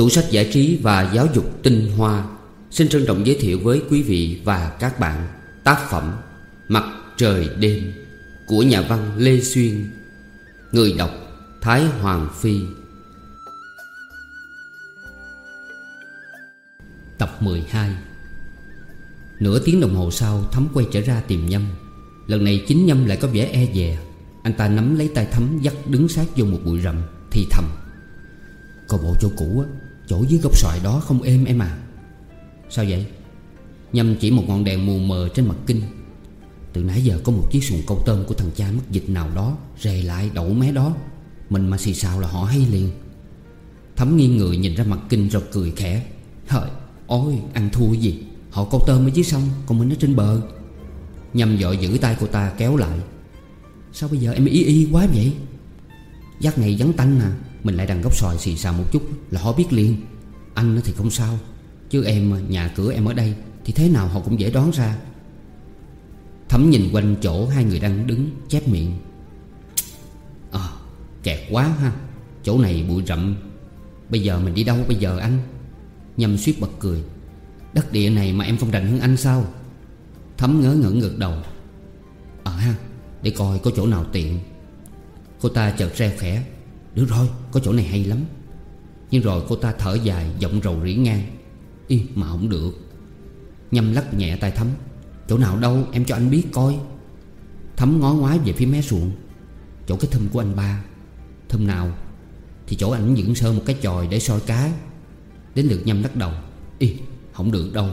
Tủ sách giải trí và giáo dục tinh hoa. Xin trân trọng giới thiệu với quý vị và các bạn Tác phẩm Mặt trời đêm Của nhà văn Lê Xuyên, Người đọc Thái Hoàng Phi. Tập 12 Nửa tiếng đồng hồ sau Thấm quay trở ra tìm Nhâm. Lần này chính Nhâm lại có vẻ e dè. Anh ta nắm lấy tay Thấm dắt đứng sát vô một bụi rậm, Thì thầm Coi bộ chỗ cũ á. Chỗ dưới gốc xoài đó không êm em à? Sao vậy? Nhâm chỉ một ngọn đèn mù mờ trên mặt kinh. Từ nãy giờ có một chiếc xuồng câu tôm Của thằng cha mất dịch nào đó Rề lại đậu mé đó. Mình mà xì xào là họ hay liền. Thấm nghiêng người nhìn ra mặt kinh rồi cười khẽ. Hời, ôi, ăn thua gì? Họ câu tôm ở dưới sông, Còn mình ở trên bờ. Nhâm dội giữ tay cô ta, kéo lại. Sao bây giờ em y y quá vậy? Dắt này vắng tanh à? Mình lại đằng góc xoài xì xào một chút Là họ biết liền. Anh thì không sao Chứ em nhà cửa em ở đây Thì thế nào họ cũng dễ đoán ra. Thấm nhìn quanh chỗ hai người đang đứng Chép miệng. À, kẹt quá ha Chỗ này bụi rậm. Bây giờ mình đi đâu bây giờ anh? Nhâm suýt bật cười. Đất địa này mà em không rành hơn anh sao? Thấm ngớ ngẩn ngược đầu. Ờ ha Để coi có chỗ nào tiện. Cô ta chợt reo khẽ. Được rồi, có chỗ này hay lắm. Nhưng rồi cô ta thở dài, giọng rầu rĩ ngang Y mà không được. Nhâm lắc nhẹ tay Thấm Chỗ nào đâu, em cho anh biết coi. Thấm ngó ngoái về phía mé ruộng. Chỗ cái thâm của anh ba. Thâm nào? Thì chỗ ảnh dựng sơ một cái chòi để soi cá. Đến lượt nhâm lắc đầu. Y không được đâu.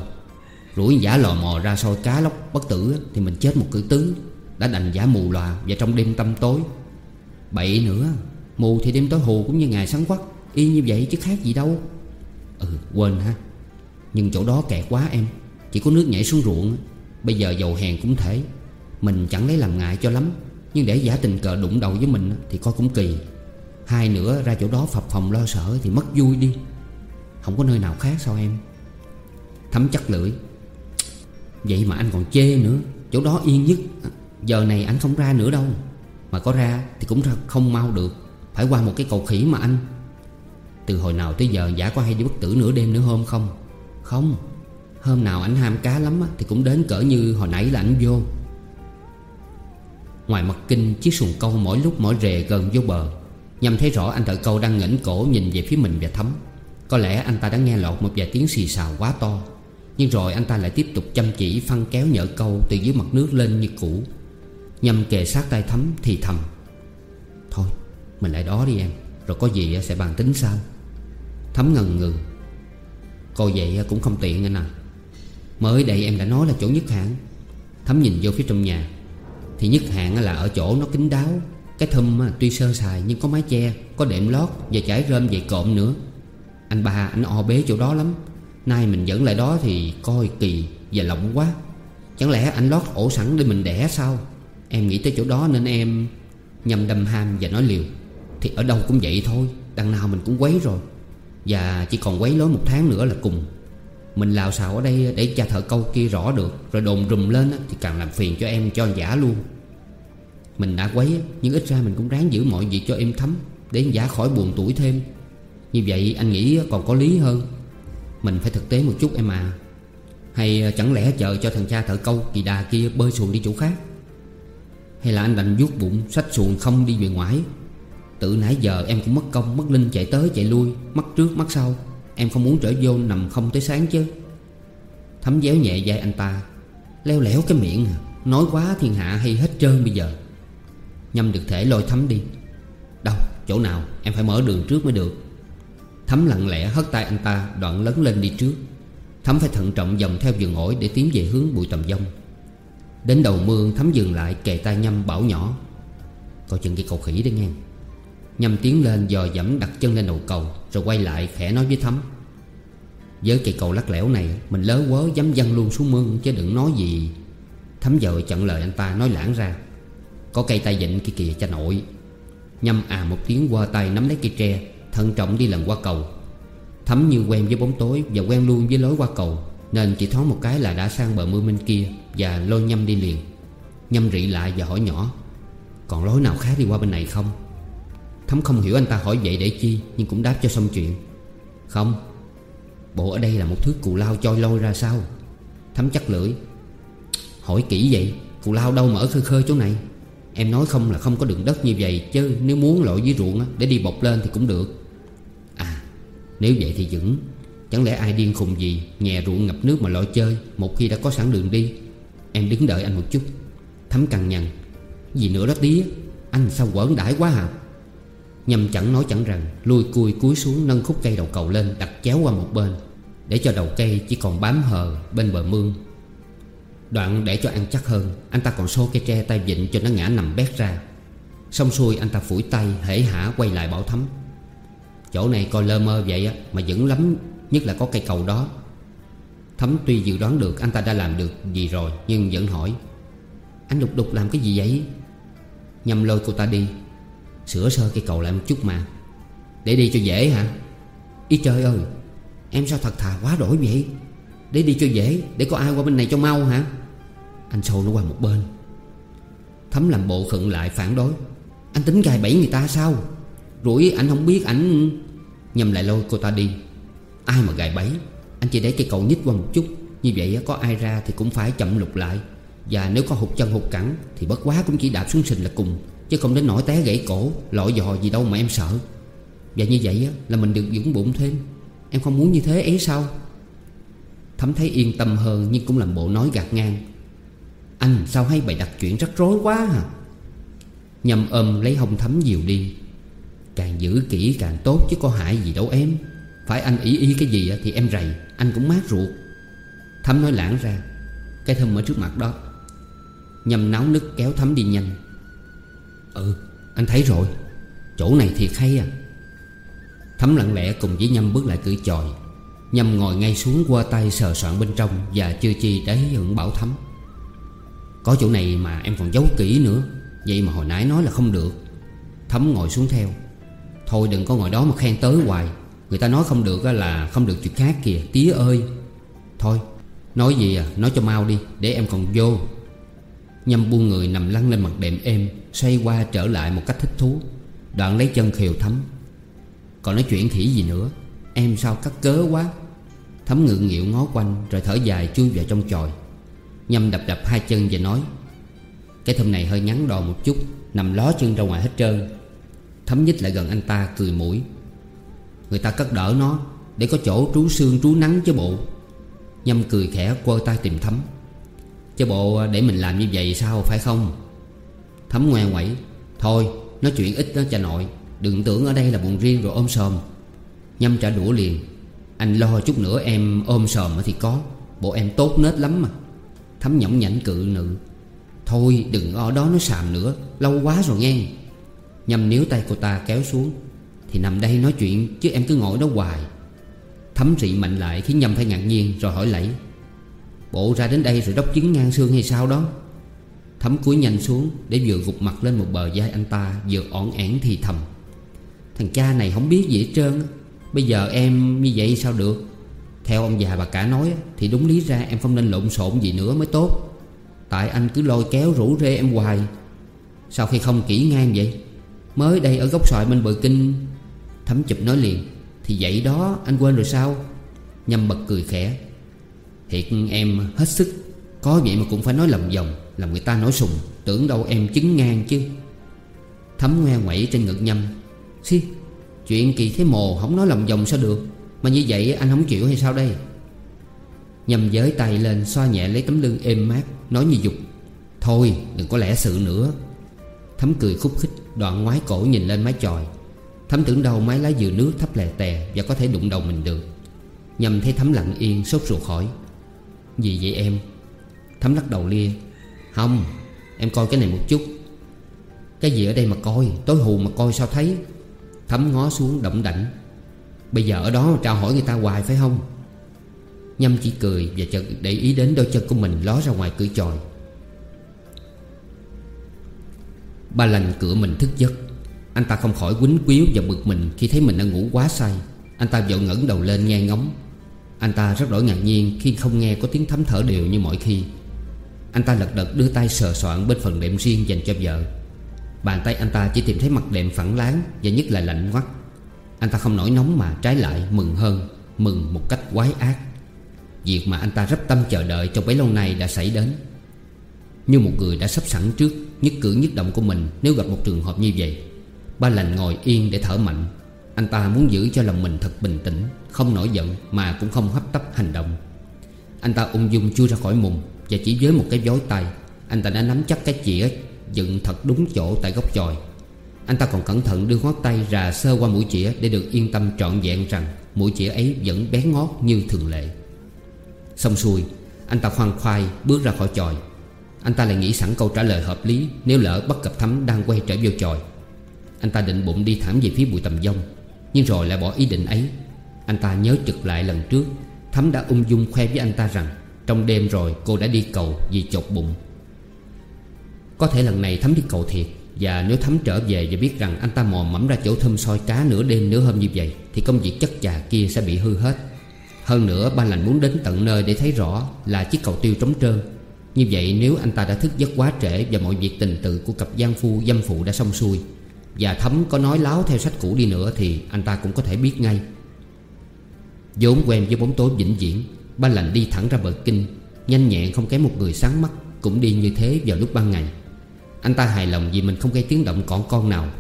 Rủi giả lò mò ra soi cá lóc bất tử Thì mình chết một cử tứ. Đã đành giả mù lòa và trong đêm tâm tối. Bậy nữa. Mù thì đêm tối hù cũng như ngày sáng quắc, Y như vậy chứ khác gì đâu. Ừ quên ha. Nhưng chỗ đó kẹt quá em, Chỉ có nước nhảy xuống ruộng. Bây giờ dầu hèn cũng thế Mình chẳng lấy làm ngại cho lắm, Nhưng để giả tình cờ đụng đầu với mình Thì coi cũng kỳ. Hai nữa, ra chỗ đó phập phòng lo sợ Thì mất vui đi. Không có nơi nào khác sao em? Thấm chắc lưỡi. Vậy mà anh còn chê nữa. Chỗ đó yên nhất. Giờ này anh không ra nữa đâu. Mà có ra thì cũng ra không mau được. Phải qua một cái cầu khỉ mà anh. Từ hồi nào tới giờ giả có hay đi bất tử nửa đêm nửa hôm không? Không. Hôm nào anh ham cá lắm thì cũng đến cỡ như hồi nãy là anh vô. Ngoài mặt kinh, chiếc xuồng câu mỗi lúc mỗi rề gần vô bờ. Nhằm thấy rõ anh thợ câu đang ngẩng cổ nhìn về phía mình và thấm. Có lẽ anh ta đã nghe lọt một vài tiếng xì xào quá to. Nhưng rồi anh ta lại tiếp tục chăm chỉ phăng kéo nhỡ câu từ dưới mặt nước lên như cũ. Nhằm kề sát tay thấm thì thầm mình lại đó đi em. Rồi có gì sẽ bàn tính sau. Thấm ngần ngừ. Coi vậy cũng không tiện anh à. Mới đây em đã nói là chỗ nhất hạng. Thấm nhìn vô phía trong nhà. Thì nhất hạng là ở chỗ nó kín đáo. Cái thum tuy sơ sài nhưng có mái che, Có đệm lót và trải rơm dày cộm nữa. Anh ba, anh o bế chỗ đó lắm. Nay mình dẫn lại đó thì coi kỳ và lộng quá. Chẳng lẽ anh lót ổ sẵn để mình đẻ sao? Em nghĩ tới chỗ đó nên em Nhầm đâm ham và nói liều. Thì ở đâu cũng vậy thôi, Đằng nào mình cũng quấy rồi. Và chỉ còn quấy lối một tháng nữa là cùng. Mình lào xào ở đây để cha thợ câu kia rõ được, Rồi đồn rùm lên thì càng làm phiền cho em cho giả luôn. Mình đã quấy nhưng ít ra mình cũng ráng giữ mọi việc cho em thấm, Để giả khỏi buồn tuổi thêm. Như vậy anh nghĩ còn có lý hơn. Mình phải thực tế một chút em à. Hay à, chẳng lẽ chờ cho thằng cha thợ câu kỳ đà kia bơi xuồng đi chỗ khác? Hay là anh đành vuốt bụng, Xách xuồng không đi về ngoài Tự nãy giờ em cũng mất công, Mất linh chạy tới chạy lui Mắt trước mắt sau. Em không muốn trở vô nằm không tới sáng chứ. Thấm déo nhẹ vai anh ta, Leo lẻo cái miệng à. Nói quá thiên hạ hay hết trơn bây giờ. Nhâm được thể lôi thấm đi. Đâu, chỗ nào? Em phải mở đường trước mới được. Thấm lặng lẽ hất tay anh ta, Đoạn lấn lên đi trước. Thấm phải thận trọng dòng theo vườn ổi Để tiến về hướng bụi tầm dông. Đến đầu mương, Thấm dừng lại, kề tay Nhâm bảo nhỏ. Coi chừng cái cầu khỉ đấy nghe. Nhâm tiến lên dò dẫm đặt chân lên đầu cầu, Rồi quay lại khẽ nói với Thấm Với cây cầu lắc lẻo này, Mình lớ quớ dám văng luôn xuống mương, Chứ đừng nói gì. Thấm vợ chặn lời anh ta nói lãng ra. Có cây tay vịn kia kìa cha nội Nhâm à một tiếng qua tay nắm lấy cây tre, Thận trọng đi lần qua cầu. Thấm như quen với bóng tối Và quen luôn với lối qua cầu, Nên chỉ thoáng một cái là đã sang bờ mưa bên kia Và lôi Nhâm đi liền. Nhâm rị lại và hỏi nhỏ, Còn lối nào khác đi qua bên này không? Thấm không hiểu anh ta hỏi vậy để chi, Nhưng cũng đáp cho xong chuyện. Không, Bộ ở đây là một thứ cù lao trôi lôi ra sao? Thấm chắc lưỡi. Hỏi kỹ vậy, Cù lao đâu mà ở khơi khơi chỗ này? Em nói không là không có đường đất như vậy, Chứ nếu muốn lội dưới ruộng để đi bọc lên thì cũng được. À nếu vậy thì vững Chẳng lẽ ai điên khùng gì, Nhè ruộng ngập nước mà lội chơi, Một khi đã có sẵn đường đi? Em đứng đợi anh một chút. Thấm cằn nhằn. Gì nữa đó tía? Anh sao quẩn đãi quá hả Nhâm chẳng nói chẳng rằng, Lùi cùi cúi xuống nâng khúc cây đầu cầu lên, Đặt chéo qua một bên. Để cho đầu cây chỉ còn bám hờ bên bờ mương. Đoạn để cho ăn chắc hơn, Anh ta còn xô cây tre tay vịn cho nó ngã nằm bét ra. Xong xuôi anh ta phủi tay, hễ hả quay lại bảo thấm Chỗ này coi lơ mơ vậy á, Mà vẫn lắm, Nhất là có cây cầu đó. Thấm tuy dự đoán được anh ta đã làm được gì rồi, Nhưng vẫn hỏi, Anh đục đục làm cái gì vậy? Nhâm lôi cô ta đi. Sửa sơ cây cầu lại một chút mà. Để đi cho dễ hả? Ý trời ơi, Em sao thật thà quá đổi vậy? Để đi cho dễ, Để có ai qua bên này cho mau hả? Anh sâu nó qua một bên. Thấm làm bộ khựng lại phản đối. Anh tính gài bẫy người ta sao? Rủi anh không biết ảnh. Nhầm lại lôi cô ta đi. Ai mà gài bẫy? Anh chỉ để cây cầu nhích qua một chút. Như vậy có ai ra thì cũng phải chậm lục lại. Và nếu có hụt chân hụt cẳng Thì bất quá cũng chỉ đạp xuống sình là cùng. Chứ không đến nỗi té gãy cổ Lội dò gì đâu mà em sợ. Và như vậy là mình được vững bụng thêm. Em không muốn như thế ấy sao? Thấm thấy yên tâm hơn Nhưng cũng làm bộ nói gạt ngang. Anh, sao hay bày đặt chuyện rắc rối quá hả? Nhầm ôm lấy hông thấm dìu đi. Càng giữ kỹ càng tốt chứ có hại gì đâu em. Phải anh ý ý cái gì thì em rầy, Anh cũng mát ruột. Thấm nói lãng ra. Cái thơm ở trước mặt đó. Nhầm náo nức kéo thấm đi nhanh. Ừ anh thấy rồi. Chỗ này thiệt hay à. Thấm lặng lẽ cùng với Nhâm bước lại cửa chòi. Nhâm ngồi ngay xuống qua tay sờ soạn bên trong Và chưa chi để hưởng bảo thấm Có chỗ này mà em còn giấu kỹ nữa, Vậy mà hồi nãy nói là không được. Thấm ngồi xuống theo. Thôi đừng có ngồi đó mà khen tới hoài. Người ta nói không được là không được chuyện khác kìa, Tía ơi. Thôi, nói gì à nói cho mau đi, Để em còn vô. Nhâm buông người nằm lăn lên mặt đệm êm, Xoay qua trở lại một cách thích thú. Đoạn lấy chân khều thấm. Còn nói chuyện khỉ gì nữa, Em sao cắt cớ quá? Thấm ngượng nghịu ngó quanh, Rồi thở dài chui vào trong chòi. Nhâm đập đập hai chân và nói, Cái thơm này hơi ngắn đòn một chút, Nằm ló chân ra ngoài hết trơn. Thấm nhích lại gần anh ta cười mũi, Người ta cất đỡ nó, Để có chỗ trú xương trú nắng chứ bộ. Nhâm cười khẽ quơ tay tìm thấm. Chứ bộ à, để mình làm như vậy sao, phải không? Thấm ngoe quẩy Thôi, nói chuyện ít đó cha nội. Đừng tưởng ở đây là buồn riêng rồi ôm sòm. Nhâm trả đũa liền. Anh lo chút nữa em ôm sòm thì có. Bộ em tốt nết lắm mà. Thấm nhõng nhảnh cự nữ. Thôi, đừng ở đó nói xàm nữa. Lâu quá rồi nghe. Nhâm níu tay cô ta kéo xuống. Thì nằm đây nói chuyện, chứ em cứ ngồi đó hoài. Thấm rị mạnh lại khiến Nhâm phải ngạc nhiên Rồi hỏi lẫy. Bộ ra đến đây rồi đốc chứng ngang xương hay sao đó. Thấm cúi nhanh xuống Để vừa gục mặt lên một bờ vai anh ta, Vừa ổn ẻn thì thầm. Thằng cha này không biết gì hết trơn Bây giờ em như vậy sao được? Theo ông già bà cả nói Thì đúng lý ra em không nên lộn xộn gì nữa mới tốt. Tại anh cứ lôi kéo rủ rê em hoài. Sao khi không kỹ ngang vậy? Mới đây ở góc xoài bên bờ kinh, Thấm chụp nói liền. Thì vậy đó, anh quên rồi sao? Nhâm bật cười khẽ. Thiệt em hết sức. Có vậy mà cũng phải nói lầm vòng, Làm người ta nói sùng. Tưởng đâu em chứng ngang chứ. Thấm ngoe ngoẩy trên ngực nhâm. Xí, Chuyện kỳ thế mồ, không nói lầm vòng sao được? Mà như vậy anh không chịu hay sao đây? Nhâm giới tay lên, Xoa nhẹ lấy tấm lưng êm mát, Nói như dục. Thôi, đừng có lẽ sự nữa. Thấm cười khúc khích, Đoạn ngoái cổ nhìn lên mái chòi. Thấm tưởng đâu mái lá dừa nước thấp lè tè Và có thể đụng đầu mình được. Nhâm thấy Thấm lặng yên, sốt ruột hỏi gì vậy em? Thấm lắc đầu lia. Không, em coi cái này một chút. Cái gì ở đây mà coi? Tối hù mà coi sao thấy? Thấm ngó xuống động đảnh. Bây giờ ở đó trao hỏi người ta hoài phải không? Nhâm chỉ cười Và chợt để ý đến đôi chân của mình ló ra ngoài cửa tròi Ba lành cửa mình thức giấc. Anh ta không khỏi quýnh quýu và bực mình Khi thấy mình đang ngủ quá say. Anh ta vội ngẩng đầu lên nghe ngóng. Anh ta rất đổi ngạc nhiên Khi không nghe có tiếng thấm thở đều như mọi khi. Anh ta lật đật đưa tay sờ soạn Bên phần đệm riêng dành cho vợ. Bàn tay anh ta chỉ tìm thấy mặt đệm phẳng láng Và nhất là lạnh ngoắt. Anh ta không nổi nóng mà trái lại mừng hơn, Mừng một cách quái ác. Việc mà anh ta rất tâm chờ đợi trong bấy lâu nay đã xảy đến. Như một người đã sắp sẵn trước, Nhất cử nhất động của mình Nếu gặp một trường hợp như vậy, Ba lành ngồi yên để thở mạnh. Anh ta muốn giữ cho lòng mình thật bình tĩnh, Không nổi giận mà cũng không hấp tấp hành động. Anh ta ung dung chui ra khỏi mùng Và chỉ với một cái vối tay. Anh ta đã nắm chắc cái chĩa Dựng thật đúng chỗ tại góc chòi. Anh ta còn cẩn thận đưa ngón tay rà sơ qua mũi chĩa Để được yên tâm trọn vẹn rằng Mũi chĩa ấy vẫn bén ngót như thường lệ. Xong xuôi, Anh ta khoan khoai bước ra khỏi chòi. Anh ta lại nghĩ sẵn câu trả lời hợp lý Nếu lỡ bắt gặp Thắm đang quay trở vô chòi. Anh ta định bụng đi thảm về phía bụi tầm dông nhưng rồi lại bỏ ý định ấy. Anh ta nhớ trực lại lần trước, Thắm đã ung dung khoe với anh ta rằng Trong đêm rồi cô đã đi cầu vì chột bụng. Có thể lần này Thắm đi cầu thiệt, Và nếu Thắm trở về và biết rằng anh ta mò mẫm ra chỗ thơm soi cá nửa đêm nửa hôm như vậy, Thì công việc chất trà kia sẽ bị hư hết. Hơn nữa, ba lành muốn đến tận nơi để thấy rõ Là chiếc cầu tiêu trống trơn. Như vậy, nếu anh ta đã thức giấc quá trễ Và mọi việc tình tự của cặp gian phu dâm phụ đã xong xuôi và thấm có nói láo theo sách cũ đi nữa Thì anh ta cũng có thể biết ngay. Vốn quen với bóng tối vĩnh viễn, Ba lành đi thẳng ra bờ kinh, Nhanh nhẹn không kém một người sáng mắt, Cũng đi như thế vào lúc ban ngày. Anh ta hài lòng vì mình không gây tiếng động còn con nào.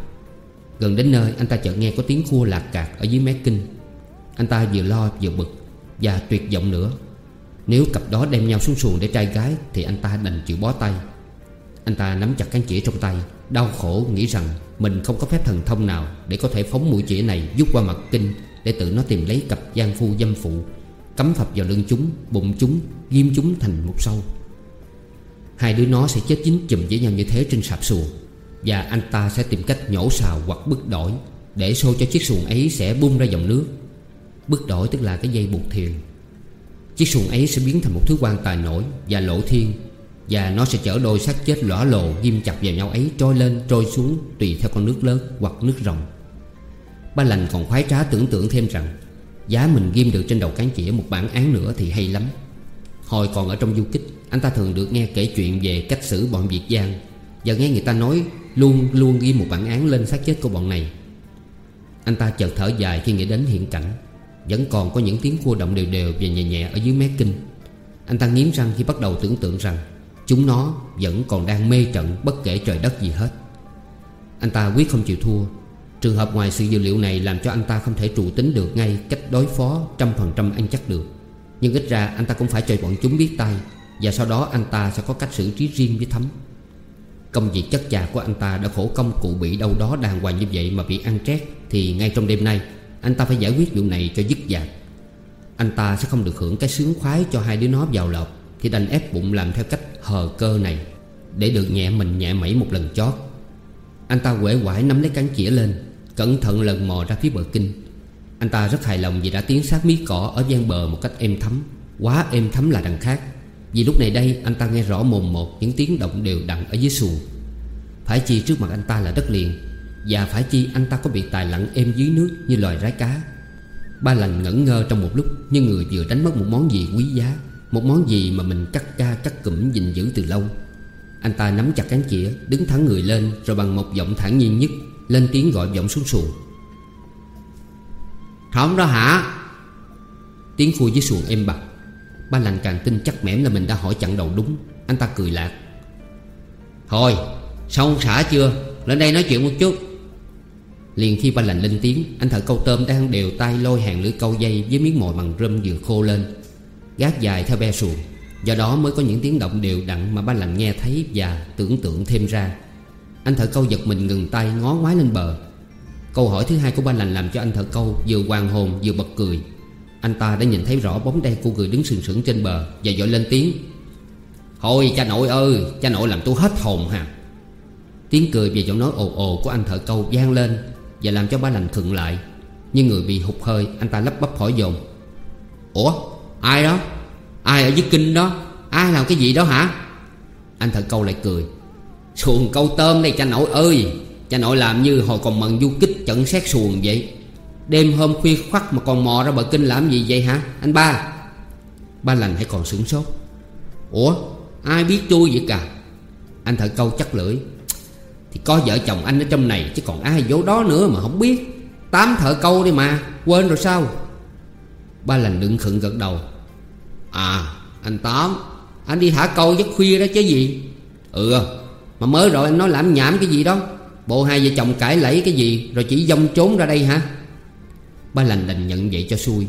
Gần đến nơi, anh ta chợt nghe có tiếng khua lạc cạc ở dưới mé kinh. Anh ta vừa lo vừa bực, và tuyệt vọng nữa. Nếu cặp đó đem nhau xuống xuồng để trai gái, Thì anh ta đành chịu bó tay. Anh ta nắm chặt cán chỉ trong tay, Đau khổ nghĩ rằng mình không có phép thần thông nào Để có thể phóng mũi chĩa này Dút qua mặt kinh Để tự nó tìm lấy cặp gian phu dâm phụ Cắm phập vào lưng chúng, Bụng chúng, Ghim chúng thành một sâu. Hai đứa nó sẽ chết dính chùm với nhau như thế trên sạp xuồng, Và anh ta sẽ tìm cách nhổ xào hoặc bứt đổi Để xô cho chiếc xuồng ấy sẽ bung ra dòng nước. Bứt đổi tức là cái dây buộc thuyền. Chiếc xuồng ấy sẽ biến thành một thứ quan tài nổi Và lộ thiên. Và nó sẽ chở đôi xác chết lõa lồ Ghim chặt vào nhau ấy trôi lên, trôi xuống Tùy theo con nước lớn hoặc nước rồng. Ba lành còn khoái trá tưởng tượng thêm rằng, Giá mình ghim được trên đầu cán chĩa một bản án nữa thì hay lắm. Hồi còn ở trong du kích, Anh ta thường được nghe kể chuyện về cách xử bọn Việt Giang. Và nghe người ta nói, Luôn luôn ghi một bản án lên xác chết của bọn này. Anh ta chợt thở dài khi nghĩ đến hiện cảnh. Vẫn còn có những tiếng cua động đều đều và nhẹ nhẹ ở dưới mé kinh. Anh ta nghiến răng khi bắt đầu tưởng tượng rằng Chúng nó vẫn còn đang mê trận bất kể trời đất gì hết. Anh ta quyết không chịu thua. Trường hợp ngoài sự dữ liệu này làm cho anh ta không thể trụ tính được ngay cách đối phó trăm phần trăm ăn chắc được. Nhưng ít ra anh ta cũng phải cho bọn chúng biết tay, Và sau đó anh ta sẽ có cách xử trí riêng với Thấm. Công việc chất chà của anh ta đã khổ công cụ bị đâu đó đàng hoàng như vậy mà bị ăn trét, Thì ngay trong đêm nay, anh ta phải giải quyết vụ này cho dứt dạc. Anh ta sẽ không được hưởng cái sướng khoái cho hai đứa nó vào lọc thì đành ép bụng làm theo cách hờ cơ này, Để được nhẹ mình nhẹ mẩy một lần chót. Anh ta quể quải nắm lấy cán chĩa lên, Cẩn thận lần mò ra phía bờ kinh. Anh ta rất hài lòng vì đã tiến sát mí cỏ ở gian bờ một cách êm thấm, Quá êm thấm là đằng khác. Vì lúc này đây, anh ta nghe rõ mồm một những tiếng động đều đặn ở dưới xuồng. Phải chi trước mặt anh ta là đất liền, và phải chi anh ta có bị tài lặn êm dưới nước như loài rái cá. Ba lành ngẩn ngơ trong một lúc Như người vừa đánh mất một món gì quý giá. Một món gì mà mình cắt ca cắt cụm gìn giữ từ lâu? Anh ta nắm chặt cán chĩa, Đứng thẳng người lên, Rồi bằng một giọng thản nhiên nhất, Lên tiếng gọi giọng xuống xuồng. Không đó hả? Tiếng khui dưới xuồng êm bặt. Ba lành càng tin chắc mẻm là mình đã hỏi chặn đầu đúng. Anh ta cười lạc. Thôi, xong xả chưa? Lên đây nói chuyện một chút. Liền khi ba lành lên tiếng, Anh thợ câu tôm đang đều tay lôi hàng lưỡi câu dây Với miếng mồi bằng rơm vừa khô lên. Gác dài theo be xuồng. Do đó mới có những tiếng động đều đặn Mà ba lành nghe thấy và tưởng tượng thêm ra. Anh thợ câu giật mình ngừng tay ngó ngoái lên bờ. Câu hỏi thứ hai của ba lành làm cho anh thợ câu Vừa hoàng hồn vừa bật cười. Anh ta đã nhìn thấy rõ bóng đen của người đứng sừng sững trên bờ Và dội lên tiếng. Thôi cha nội ơi, Cha nội làm tôi hết hồn hà. Tiếng cười và giọng nói ồ ồ của anh thợ câu vang lên và làm cho ba lành khựng lại. Nhưng người bị hụt hơi, Anh ta lắp bắp hỏi dồn. Ủa ai đó? Ai ở dưới kinh đó? Ai làm cái gì đó hả? Anh thật câu lại cười. Xuồng câu tôm đây cha nội ơi, Cha nội làm như hồi còn mận du kích trận xét xuồng vậy. Đêm hôm khuya khoắt mà còn mò ra bờ kinh làm gì vậy hả, Anh ba? Ba lành hãy còn sửng sốt. Ủa, ai biết chui vậy cả? Anh thợ câu chắc lưỡi. Thì có vợ chồng anh ở trong này Chứ còn ai vô đó nữa mà không biết. Tám thợ câu đi mà, Quên rồi sao? Ba lành đựng khựng gật đầu. À anh Tám, Anh đi thả câu giấc khuya đó chứ gì? Ừ Mà mới rồi anh nói làm nhảm cái gì đó. Bộ hai vợ chồng cãi lẫy cái gì, Rồi chỉ dông trốn ra đây hả? Ba lành đành nhận vậy cho xui.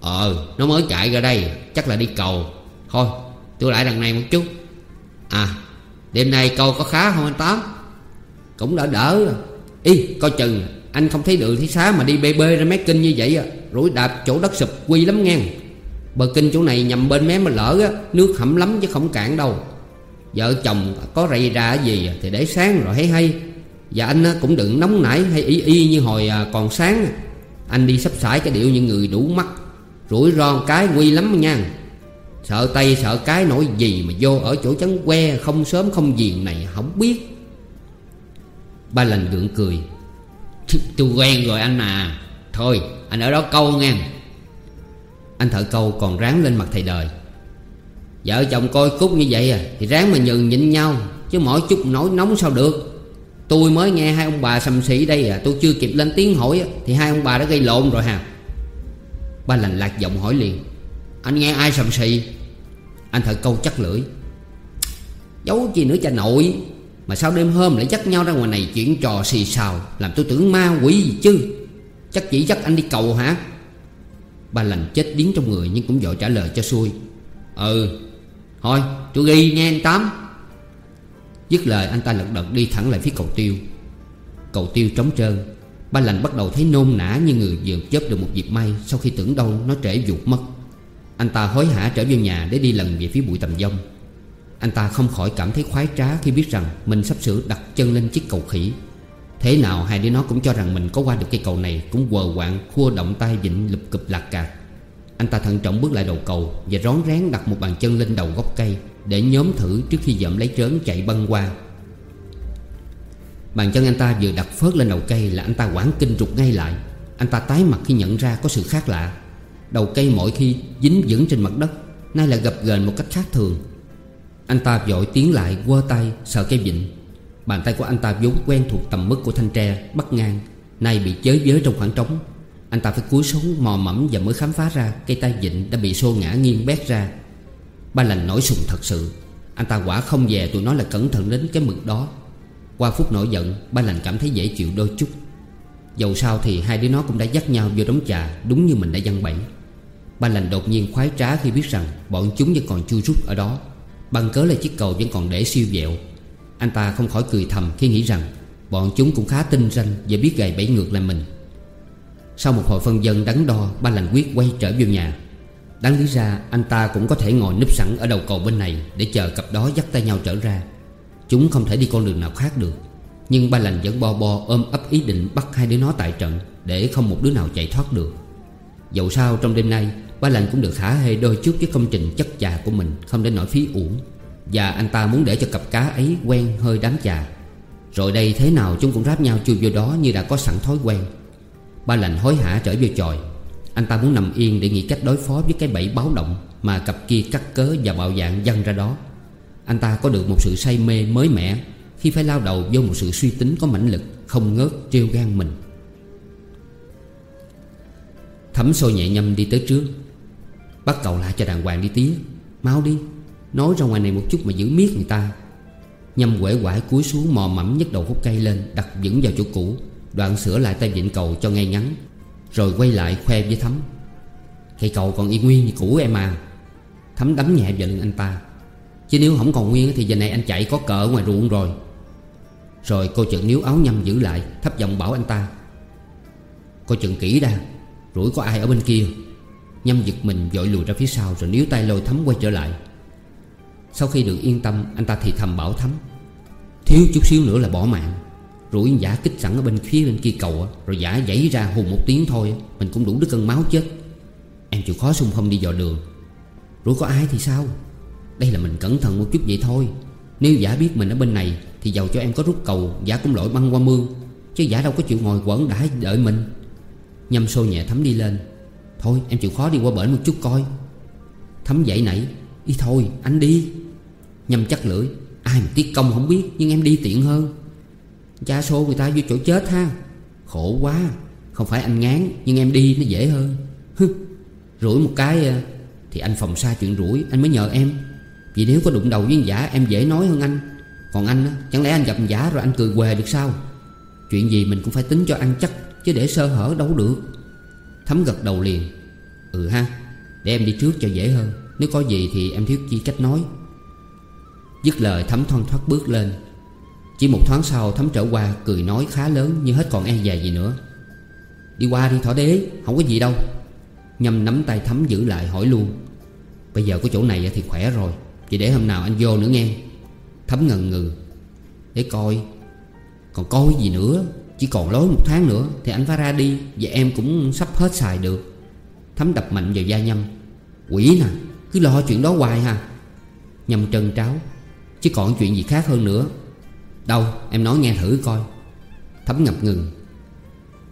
Ờ nó mới chạy ra đây, Chắc là đi cầu. Thôi tôi lại đằng này một chút. À đêm nay câu có khá không anh Tám? Cũng đỡ đỡ. Y coi chừng, Anh không thấy đường thấy xá mà đi bê bê ra mé kinh như vậy à. Rủi đạp chỗ đất sụp quy lắm nghe Bờ kinh chỗ này nhầm bên mé mà lỡ á, Nước hẩm lắm chứ không cạn đâu. Vợ chồng có rầy ra gì Thì để sáng rồi thấy hay. Và anh cũng đừng nóng nảy hay y y như hồi à, còn sáng Anh đi sắp sải cái điệu những người đủ mắt. Rủi ro cái quy lắm nha. Sợ tay sợ cái nổi gì mà vô ở chỗ chấn que, Không sớm không giềng này không biết. Ba lành gượng cười. Tôi quen rồi anh à. Thôi, anh ở đó câu nghe. Anh thợ câu còn ráng lên mặt thầy đời. Vợ chồng coi cút như vậy à Thì ráng mà nhường nhịn nhau, Chứ mỗi chút nổi nóng sao được. Tôi mới nghe hai ông bà sầm sĩ đây à Tôi chưa kịp lên tiếng hỏi Thì hai ông bà đã gây lộn rồi hả Ba lành lạc giọng hỏi liền, Anh nghe ai sầm sĩ Anh thợ câu chắc lưỡi, Giấu gì nữa cha nội, Mà sao đêm hôm lại dắt nhau ra ngoài này Chuyện trò xì xào, Làm tôi tưởng ma quỷ gì chứ? Chắc chỉ dắt anh đi cầu hả? Ba lành chết điếng trong người Nhưng cũng vội trả lời cho xuôi Ừ Thôi, tôi ghi nghe anh Tám. Dứt lời, anh ta lật đật đi thẳng lại phía cầu tiêu. Cầu tiêu trống trơn. Ba lành bắt đầu thấy nôn nã như người vừa chớp được một dịp may Sau khi tưởng đâu nó trễ vụt mất. Anh ta hối hả trở về nhà để đi lần về phía bụi tầm dông. Anh ta không khỏi cảm thấy khoái trá khi biết rằng Mình sắp sửa đặt chân lên chiếc cầu khỉ. Thế nào hai đứa nó cũng cho rằng mình có qua được cây cầu này, Cũng quờ quạng, khua động tay vịnh lụp cụp lạc cạc Anh ta thận trọng bước lại đầu cầu Và rón rén đặt một bàn chân lên đầu gốc cây Để nhóm thử trước khi dậm lấy trớn chạy băng qua. Bàn chân anh ta vừa đặt phớt lên đầu cây Là anh ta quảng kinh rụt ngay lại. Anh ta tái mặt khi nhận ra có sự khác lạ. Đầu cây mỗi khi dính vững trên mặt đất, Nay là gập ghềnh một cách khác thường. Anh ta vội tiến lại quơ tay sợ cây vịnh Bàn tay của anh ta vốn quen thuộc tầm mức của thanh tre, Bắt ngang, Nay bị chới với trong khoảng trống. Anh ta phải cúi xuống mò mẫm và mới khám phá ra, Cây tay vịnh đã bị xô ngã nghiêng bét ra. Ba lành nổi sùng thật sự, Anh ta quả không về tụi nó là cẩn thận đến cái mực đó. Qua phút nổi giận, Ba lành cảm thấy dễ chịu đôi chút. Dầu sao thì hai đứa nó cũng đã dắt nhau vô đống trà, Đúng như mình đã dăng bẫy. Ba lành đột nhiên khoái trá khi biết rằng Bọn chúng vẫn còn chui rút ở đó. Bằng cớ là chiếc cầu vẫn còn để siêu vẹo. Anh ta không khỏi cười thầm khi nghĩ rằng Bọn chúng cũng khá tinh ranh Và biết gài bẫy ngược lại mình. Sau một hồi phân dân đắn đo, Ba lành quyết quay trở vô nhà. Đáng lý ra, anh ta cũng có thể ngồi núp sẵn Ở đầu cầu bên này Để chờ cặp đó dắt tay nhau trở ra. Chúng không thể đi con đường nào khác được. Nhưng ba lành vẫn bo bo ôm ấp ý định Bắt hai đứa nó tại trận Để không một đứa nào chạy thoát được. Dẫu sao trong đêm nay, Ba lành cũng được hả hê đôi chút với công trình chất trà của mình Không để nổi phí uổng. Và anh ta muốn để cho cặp cá ấy quen hơi đám trà Rồi đây thế nào chúng cũng ráp nhau chui vô đó Như đã có sẵn thói quen. Ba lành hối hả trở vô tròi Anh ta muốn nằm yên để nghĩ cách đối phó với cái bẫy báo động Mà cặp kia cắt cớ và bạo dạng dăng ra đó. Anh ta có được một sự say mê mới mẻ Khi phải lao đầu vô một sự suy tính có mãnh lực, Không ngớt trêu gan mình. Thấm sôi nhẹ nhâm đi tới trước. Bắt cầu lại cho đàng hoàng đi tía. Mau đi. Nói ra ngoài này một chút mà giữ miết người ta. Nhâm quể quải cúi xuống mò mẫm nhấc đầu khúc cây lên, Đặt vững vào chỗ cũ. Đoạn sửa lại tay vịn cầu cho ngay ngắn, Rồi quay lại khoe với Thấm Cây cầu còn y nguyên như cũ em à. Thấm đấm nhẹ vào lưng anh ta. Chứ nếu không còn nguyên thì giờ này anh chạy có cỡ ngoài ruộng rồi. Rồi cô chợt níu áo nhâm giữ lại, Thấp giọng bảo anh ta. Cô chừng kỹ ra, Rủi có ai ở bên kia. Nhâm giật mình vội lùi ra phía sau Rồi níu tay lôi Thấm quay trở lại. Sau khi được yên tâm, Anh ta thì thầm bảo thắm. Thiếu chút xíu nữa là bỏ mạng. Rủi giả kích sẵn ở bên phía bên kia cầu Rồi giả dãy ra hùng một tiếng thôi Mình cũng đủ đứt cân máu chết. Em chịu khó xung phong đi dò đường. Rủi có ai thì sao? Đây là mình cẩn thận một chút vậy thôi. Nếu giả biết mình ở bên này, Thì giàu cho em có rút cầu, Giả cũng lội băng qua mương. Chứ giả đâu có chịu ngồi quẩn đã đợi mình. Nhâm xô nhẹ Thấm đi lên. Thôi, em chịu khó đi qua bển một chút coi. Thấm dậy nãy, Đi thôi, anh đi. Nhâm chắc lưỡi. Ai mà tiết công không biết, Nhưng em đi tiện hơn. Cha xô người ta vô chỗ chết ha. Khổ quá. Không phải anh ngán, Nhưng em đi nó dễ hơn. Hứ Rủi một cái à, Thì anh phòng xa chuyện rủi, Anh mới nhờ em. Vì nếu có đụng đầu với giả, em dễ nói hơn anh. Còn anh à, Chẳng lẽ anh gặp giả rồi anh cười què được sao? Chuyện gì mình cũng phải tính cho ăn chắc, Chứ để sơ hở đâu được. Thấm gật đầu liền. Ừ ha, Để em đi trước cho dễ hơn. Nếu có gì thì em thiếu chi cách nói. Dứt lời Thấm thoăn thoát bước lên. Chỉ một thoáng sau, Thấm trở qua, cười nói khá lớn Như hết còn e dè gì nữa. Đi qua đi, thỏ đế, Không có gì đâu. Nhâm nắm tay Thấm giữ lại, hỏi luôn. Bây giờ có chỗ này thì khỏe rồi Chỉ để hôm nào anh vô nữa nghe. Thấm ngần ngừ. Để coi. Còn coi gì nữa? Chỉ còn lối một tháng nữa, Thì anh phải ra đi, Và em cũng sắp hết xài được. Thấm đập mạnh vào da Nhâm. Quỷ nè, Cứ lo chuyện đó hoài ha Nhâm trân tráo. Chứ còn chuyện gì khác hơn nữa. Đâu, em nói nghe thử coi. Thấm ngập ngừng.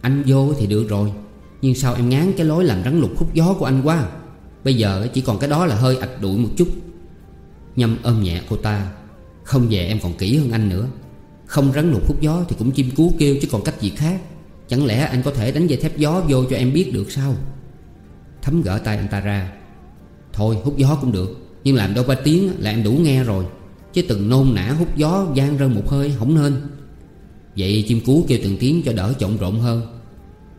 Anh vô thì được rồi, Nhưng sao em ngán cái lối làm rắn lục hút gió của anh quá? Bây giờ chỉ còn cái đó là hơi ạch đuổi một chút. Nhâm ôm nhẹ cô ta. Không về em còn kỹ hơn anh nữa. Không rắn lục hút gió thì cũng chim cú kêu chứ còn cách gì khác. Chẳng lẽ anh có thể đánh dây thép gió vô cho em biết được sao? Thấm gỡ tay anh ta ra. Thôi, hút gió cũng được, Nhưng làm đâu ba tiếng là em đủ nghe rồi. Chứ từng nôn nã hút gió gian ra một hơi không nên. Vậy chim cú kêu từng tiếng cho đỡ trộn rộn hơn.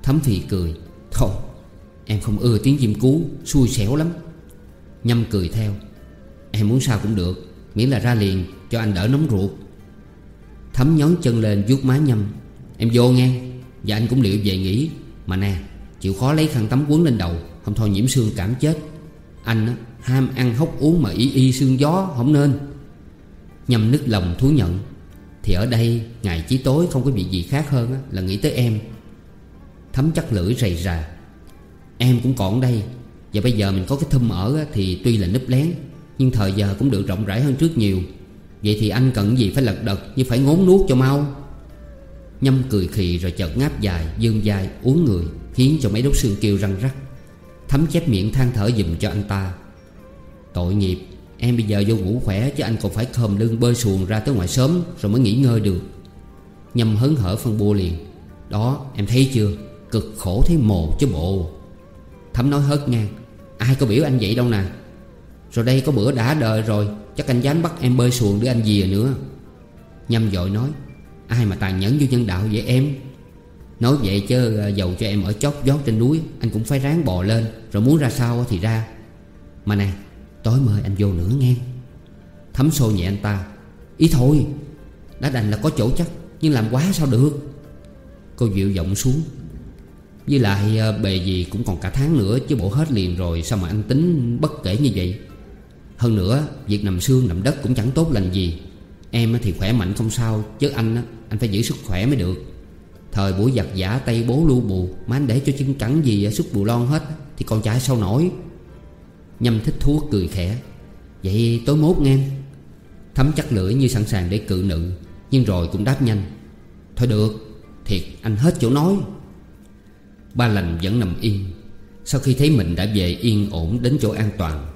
Thấm phì cười Thôi em không ưa tiếng chim cú Xui xẻo lắm. Nhâm cười theo Em muốn sao cũng được Miễn là ra liền cho anh đỡ nóng ruột. Thấm nhón chân lên vuốt má nhâm Em vô nghe Và anh cũng liệu về nghỉ. Mà nè Chịu khó lấy khăn tắm quấn lên đầu Không thôi nhiễm xương cảm chết. Anh á, ham ăn hốc uống mà y y xương gió Không nên. Nhâm nức lòng thú nhận. Thì ở đây, ngày chí tối không có việc gì khác hơn là nghĩ tới em. Thấm chắc lưỡi rầy rà. Em cũng còn đây, Và bây giờ mình có cái thum ở thì tuy là nấp lén, Nhưng thời giờ cũng được rộng rãi hơn trước nhiều. Vậy thì anh cần gì phải lật đật Như phải ngốn nuốt cho mau? Nhâm cười khì rồi chợt ngáp dài, Dương dài uống người, Khiến cho mấy đốt xương kêu răng rắc. Thấm chép miệng than thở dùm cho anh ta. Tội nghiệp. Em bây giờ vô ngủ khỏe Chứ anh còn phải khom lưng bơi xuồng ra tới ngoài sớm Rồi mới nghỉ ngơi được. Nhâm hớn hở phân bua liền. Đó, em thấy chưa? Cực khổ thấy mồ chứ bộ. Thấm nói hớt ngang. Ai có biểu anh vậy đâu nè. Rồi đây có bữa đã đời rồi, Chắc anh dám bắt em bơi xuồng để anh dìa nữa. Nhâm dội nói, Ai mà tàn nhẫn vô nhân đạo vậy em? Nói vậy chứ à, dầu cho em ở chót gió trên núi, Anh cũng phải ráng bò lên, Rồi muốn ra sao thì ra. Mà nè Tối mời anh vô nữa nghe. Thấm xô nhẹ anh ta. Ý thôi, Đã đành là có chỗ chắc, Nhưng làm quá sao được? Cô dịu giọng xuống. Với lại ờ, bề gì cũng còn cả tháng nữa Chứ bộ hết liền rồi, Sao mà anh tính bất kể như vậy? Hơn nữa, Việc nằm xương nằm đất cũng chẳng tốt lành gì. Em thì khỏe mạnh không sao, Chứ anh anh phải giữ sức khỏe mới được. Thời buổi giặt giả tay bố lưu bù Mà anh để cho chân cẳng gì ờ, sức bù lon hết, Thì còn chạy sao nổi. Nhâm thích thú cười khẽ. Vậy tối mốt nghe. Thấm chắc lưỡi như sẵn sàng để cự nữ, Nhưng rồi cũng đáp nhanh. Thôi được, Thiệt anh hết chỗ nói. Ba lành vẫn nằm yên Sau khi thấy mình đã về yên ổn đến chỗ an toàn,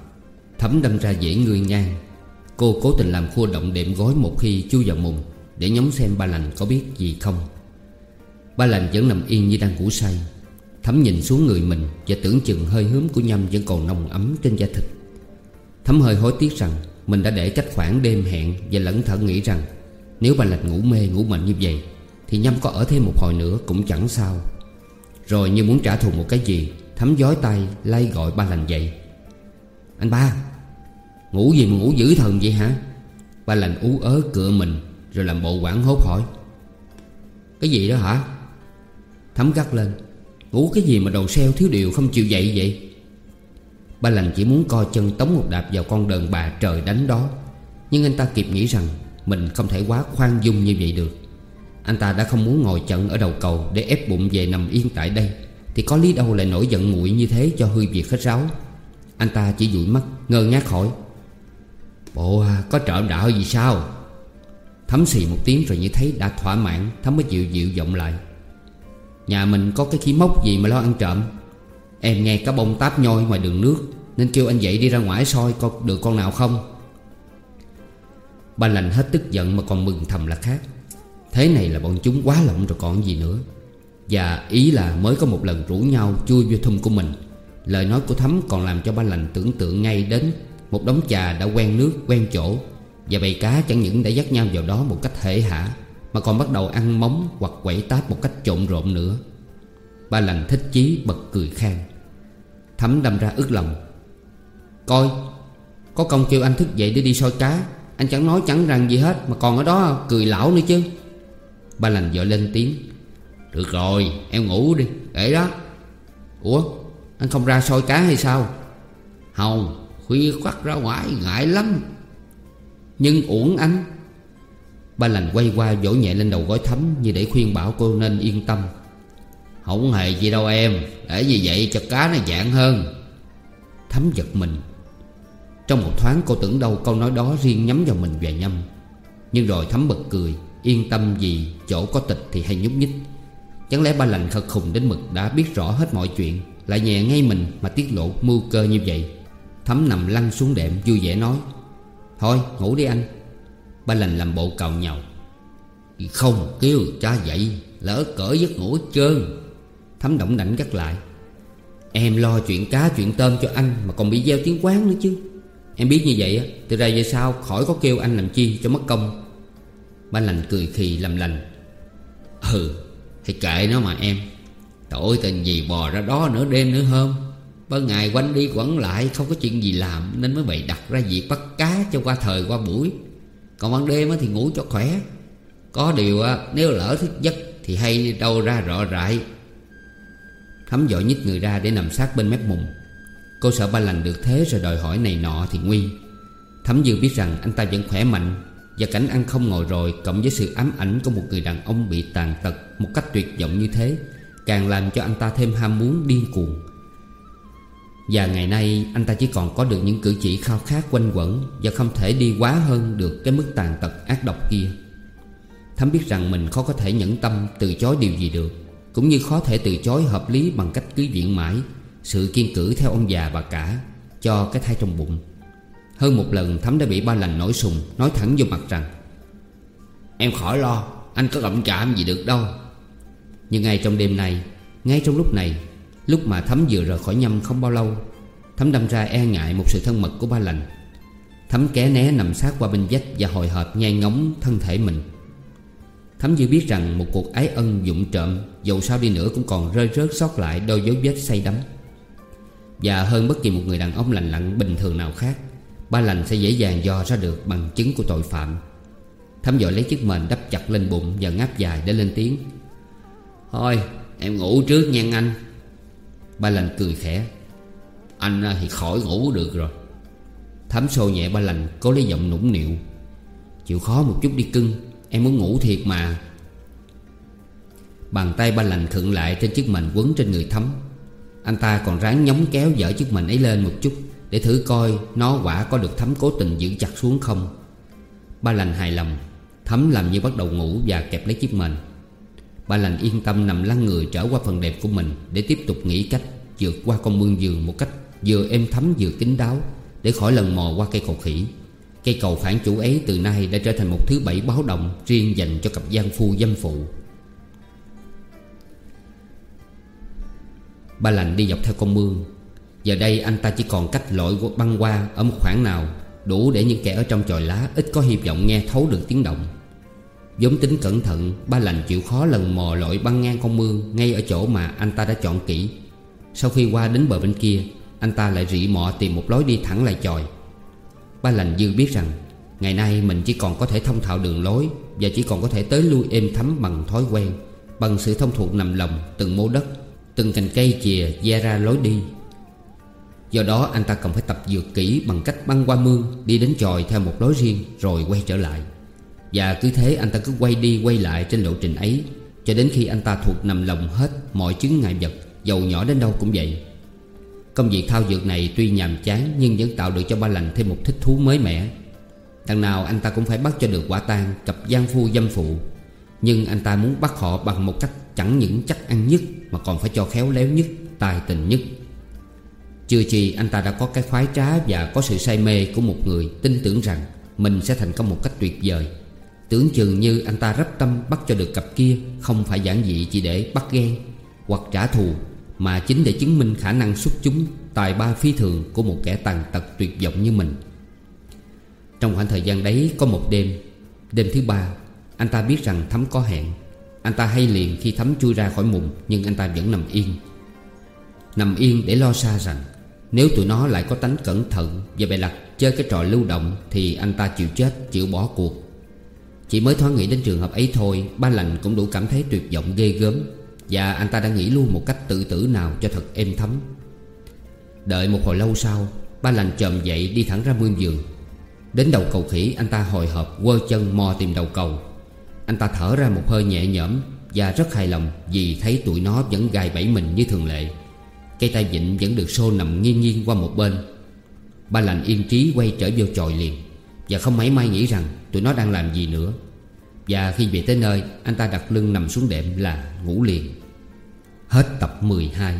Thấm đâm ra dễ người ngang. Cô cố tình làm khua động đệm gối một khi chui vào mùng Để nhóm xem ba lành có biết gì không. Ba lành vẫn nằm yên như đang ngủ say. Thấm nhìn xuống người mình Và tưởng chừng hơi hướng của nhâm vẫn còn nồng ấm trên da thịt. Thấm hơi hối tiếc rằng Mình đã để cách khoảng đêm hẹn Và lẫn thận nghĩ rằng Nếu ba Lạch ngủ mê ngủ mạnh như vậy, Thì nhâm có ở thêm một hồi nữa cũng chẳng sao. Rồi như muốn trả thù một cái gì, Thấm giói tay lay gọi ba lành dậy. Anh ba, Ngủ gì mà ngủ dữ thần vậy hả? Ba lành ú ớ cựa mình Rồi làm bộ quảng hốt hỏi. Cái gì đó hả? Thấm gắt lên. Ngủ cái gì mà đầu xeo thiếu điều không chịu dậy vậy? Ba lành chỉ muốn co chân tống một đạp vào con đờn bà trời đánh đó. Nhưng anh ta kịp nghĩ rằng Mình không thể quá khoan dung như vậy được. Anh ta đã không muốn ngồi chận ở đầu cầu Để ép bụng về nằm yên tại đây. Thì có lý đâu lại nổi giận nguội như thế cho hư việc hết ráo. Anh ta chỉ dụi mắt, ngơ ngác hỏi. Bộ à, có trộm đạo gì sao? Thấm xì một tiếng rồi như thấy đã thỏa mãn, Thấm mới dịu dịu giọng lại. Nhà mình có cái khí mốc gì mà lo ăn trộm? Em nghe cá bông táp nhoi ngoài đường nước, Nên kêu anh dậy đi ra ngoài soi coi được con nào không. Ba lành hết tức giận mà còn mừng thầm là khác. Thế này là bọn chúng quá lộng rồi còn gì nữa. Và ý là mới có một lần rủ nhau chui vô thum của mình. Lời nói của Thấm còn làm cho ba lành tưởng tượng ngay đến Một đống trà đã quen nước, quen chỗ. Và bầy cá chẳng những đã dắt nhau vào đó một cách hệ hả. Mà còn bắt đầu ăn móng hoặc quẩy táp một cách trộn rộn nữa. Ba lành thích chí bật cười khang Thấm đâm ra ức lòng. Coi, Có công kêu anh thức dậy để đi soi cá. Anh chẳng nói chẳng rằng gì hết, Mà còn ở đó cười lão nữa chứ. Ba lành vội lên tiếng. Được rồi, em ngủ đi Để đó. Ủa, anh không ra soi cá hay sao? Hồng Khuya khoắt ra ngoài, ngại lắm. Nhưng uổng anh Ba lành quay qua vỗ nhẹ lên đầu gói thấm Như để khuyên bảo cô nên yên tâm. Không hề gì đâu em, Để như vậy cho cá nó dạng hơn. Thấm giật mình. Trong một thoáng cô tưởng đâu câu nói đó riêng nhắm vào mình về nhâm. Nhưng rồi thấm bật cười, Yên tâm gì chỗ có tịch thì hay nhúc nhích. Chẳng lẽ ba lành thật khùng đến mực đã biết rõ hết mọi chuyện, Lại nhẹ ngay mình mà tiết lộ mưu cơ như vậy? Thấm nằm lăn xuống đệm, vui vẻ nói, Thôi, ngủ đi anh. Ba lành làm bộ cào nhàu Không kêu cha dậy, Lỡ cỡ giấc ngủ trơn. Thấm động đảnh gắt lại. Em lo chuyện cá, chuyện tôm cho anh Mà còn bị gieo tiếng quán nữa chứ. Em biết như vậy á Từ ra về sau khỏi có kêu anh làm chi cho mất công. Ba lành cười khì làm lành. Ừ thì kệ nó mà em. Tội tình gì bò ra đó nửa đêm nửa hôm. Ban ngày quanh đi quẩn lại, Không có chuyện gì làm Nên mới bày đặt ra việc bắt cá cho qua thời qua buổi. Còn ban đêm thì ngủ cho khỏe. Có điều nếu lỡ thức giấc Thì hay đâu ra rõ rại Thấm dội nhích người ra để nằm sát bên mép mùng. Cô sợ ba lành được thế rồi đòi hỏi này nọ thì nguy. Thấm dư biết rằng anh ta vẫn khỏe mạnh Và cảnh ăn không ngồi rồi Cộng với sự ám ảnh của một người đàn ông bị tàn tật Một cách tuyệt vọng như thế Càng làm cho anh ta thêm ham muốn điên cuồng. Và ngày nay, anh ta chỉ còn có được những cử chỉ khao khát quanh quẩn Và không thể đi quá hơn được cái mức tàn tật ác độc kia. Thấm biết rằng mình khó có thể nhẫn tâm từ chối điều gì được, Cũng như khó thể từ chối hợp lý bằng cách cứ viện mãi, Sự kiên cử theo ông già bà cả Cho cái thai trong bụng. Hơn một lần, Thấm đã bị ba lành nổi sùng, Nói thẳng vô mặt rằng, Em khỏi lo, Anh có gặm chạm gì được đâu. Nhưng ngay trong đêm này Ngay trong lúc này Lúc mà Thấm vừa rời khỏi nhâm không bao lâu, Thấm đâm ra e ngại một sự thân mật của ba lành. Thấm ké né nằm sát qua bên vách Và hồi hộp nhai ngóng thân thể mình. Thấm dư biết rằng một cuộc ái ân dụng trộm Dầu sao đi nữa cũng còn rơi rớt sót lại đôi dấu vết say đắm. Và hơn bất kỳ một người đàn ông lành lặn bình thường nào khác, Ba lành sẽ dễ dàng dò ra được bằng chứng của tội phạm. Thấm dội lấy chiếc mền đắp chặt lên bụng và ngáp dài để lên tiếng. Thôi, em ngủ trước nha anh. Ba lành cười khẽ. Anh à, thì khỏi ngủ được rồi. Thấm xô nhẹ ba lành có lấy giọng nũng nịu. Chịu khó một chút đi cưng, Em muốn ngủ thiệt mà. Bàn tay ba lành khựng lại trên chiếc mền quấn trên người thấm Anh ta còn ráng nhóng kéo dở chiếc mền ấy lên một chút, Để thử coi nó quả có được thấm cố tình giữ chặt xuống không. Ba lành hài lòng Thấm làm như bắt đầu ngủ và kẹp lấy chiếc mền. Ba lành yên tâm nằm lăn người trở qua phần đẹp của mình Để tiếp tục nghĩ cách vượt qua con mương giường Một cách vừa êm thấm vừa kín đáo Để khỏi lần mò qua cây cầu khỉ. Cây cầu phản chủ ấy từ nay đã trở thành một thứ bảy báo động Riêng dành cho cặp gian phu dâm phụ. Ba lành đi dọc theo con mương. Giờ đây anh ta chỉ còn cách lội băng qua Ở một khoảng nào Đủ để những kẻ ở trong chòi lá Ít có hy vọng nghe thấu được tiếng động. Giống tính cẩn thận, Ba lành chịu khó lần mò lội băng ngang con mương Ngay ở chỗ mà anh ta đã chọn kỹ. Sau khi qua đến bờ bên kia, Anh ta lại rỉ mọ tìm một lối đi thẳng lại chòi. Ba lành dư biết rằng, Ngày nay mình chỉ còn có thể thông thạo đường lối Và chỉ còn có thể tới lui êm thấm bằng thói quen, Bằng sự thông thuộc nằm lòng Từng mô đất, Từng cành cây chìa da ra lối đi. Do đó anh ta cần phải tập dược kỹ Bằng cách băng qua mương, Đi đến chòi theo một lối riêng Rồi quay trở lại. Và cứ thế anh ta cứ quay đi quay lại trên lộ trình ấy, Cho đến khi anh ta thuộc nằm lòng hết Mọi chứng ngại vật Dầu nhỏ đến đâu cũng vậy. Công việc thao dược này tuy nhàm chán, Nhưng vẫn tạo được cho ba lành thêm một thích thú mới mẻ. Đằng nào anh ta cũng phải bắt cho được quả tang, Cặp gian phu dâm phụ. Nhưng anh ta muốn bắt họ bằng một cách Chẳng những chắc ăn nhất, Mà còn phải cho khéo léo nhất, Tài tình nhất. Chưa chi anh ta đã có cái khoái trá Và có sự say mê của một người Tin tưởng rằng Mình sẽ thành công một cách tuyệt vời. Tưởng chừng như anh ta rất tâm bắt cho được cặp kia Không phải giản dị chỉ để bắt ghen Hoặc trả thù Mà chính để chứng minh khả năng xuất chúng Tài ba phi thường của một kẻ tàn tật tuyệt vọng như mình. Trong khoảng thời gian đấy có một đêm Đêm thứ ba Anh ta biết rằng Thắm có hẹn. Anh ta hay liền khi Thắm chui ra khỏi mùng Nhưng anh ta vẫn nằm yên. Nằm yên để lo xa rằng Nếu tụi nó lại có tánh cẩn thận Và bè lặt chơi cái trò lưu động Thì anh ta chịu chết, chịu bỏ cuộc. Chỉ mới thoáng nghĩ đến trường hợp ấy thôi, Ba lành cũng đủ cảm thấy tuyệt vọng ghê gớm. Và anh ta đã nghĩ luôn một cách tự tử nào cho thật êm thấm. Đợi một hồi lâu sau, Ba lành chồm dậy đi thẳng ra mương giường. Đến đầu cầu khỉ, anh ta hồi hộp, quơ chân mò tìm đầu cầu. Anh ta thở ra một hơi nhẹ nhõm Và rất hài lòng vì thấy tụi nó vẫn gài bẫy mình như thường lệ. Cây tay vịn vẫn được xô nằm nghiêng nghiêng qua một bên. Ba lành yên trí quay trở vô chòi liền Và không mấy may nghĩ rằng tụi nó đang làm gì nữa? Và khi về tới nơi, Anh ta đặt lưng nằm xuống đệm là ngủ liền. Hết tập 12